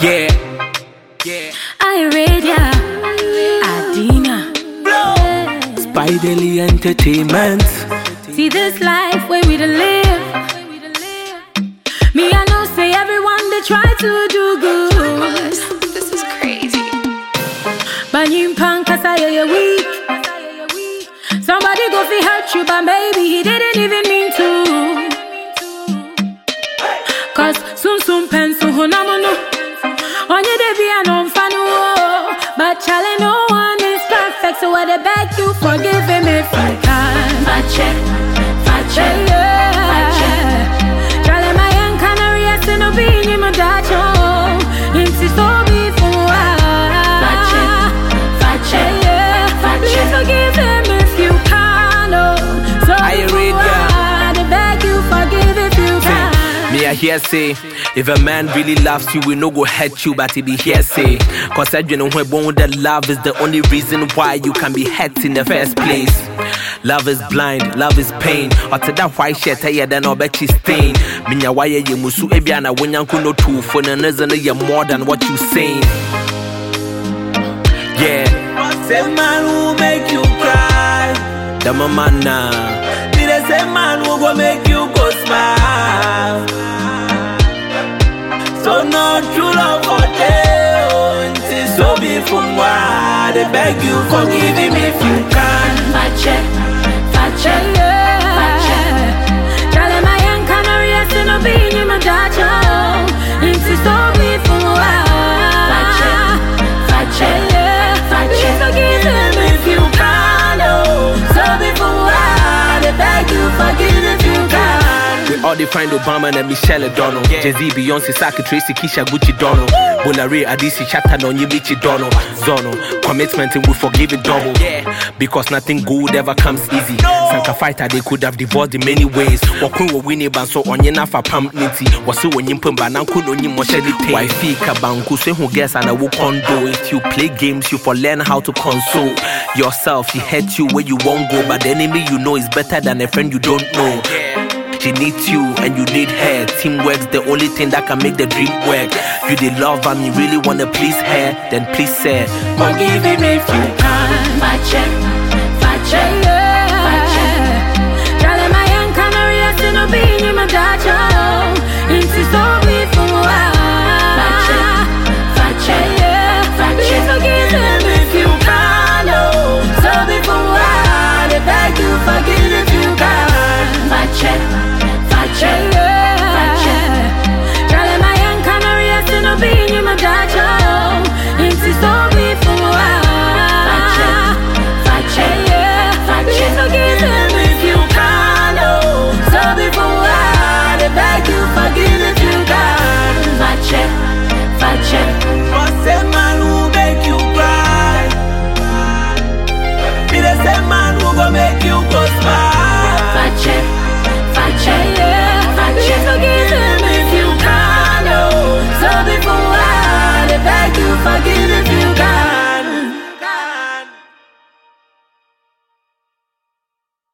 Yeah. Yeah. Iredia, Adina. Blow, Spiderly Entertainment. See this life where we da live. Me, I know say everyone they try to do good. This is crazy. But you punk cause I hear you weak. Somebody go fi hurt you, but maybe he didn't even mean to. But Charlie, no one is perfect, so I beg you forgive me if you can. Fache, fache, Me I hear say, if a man really loves you, we no go hurt you, but he be here say. Cause I dunno when that love is the only reason why you can be hurt in the first place. Love is blind, love is pain. To that white shirt, I than no bet you stain. Minya why ye musu ebiana when yanku no two for no you more than what you saying. Yeah. Same man who make you cry. The mama now. Be the same man who go make you go smile. From why they beg you forgive him if you can. Fache, fache. All define Obama and Michelle Donald. Jay Z, Beyonce, Saki, Tracy, Kisha, Gucci, Donald. Bolare, Adisi, Chata, Nonyi, Richie, Donald. Zono, commitment and we forgive it double. Because nothing good ever comes easy. Sanka fighter, they could have divorced in many ways. Wakun wa wini banso onye na fa pam niti. Wasi wenye mpemba na nkuno nyi moshedi pay. Wifey kabanku se hu guess and I will condo. If you play games, you for learn how to console yourself. He hurt you where you won't go, but the enemy you know is better than a friend you don't know. She needs you and you need her. Teamwork's the only thing that can make the dream work. You the love and you really wanna please her, then please her. Forgive him if you can. Fache, fache,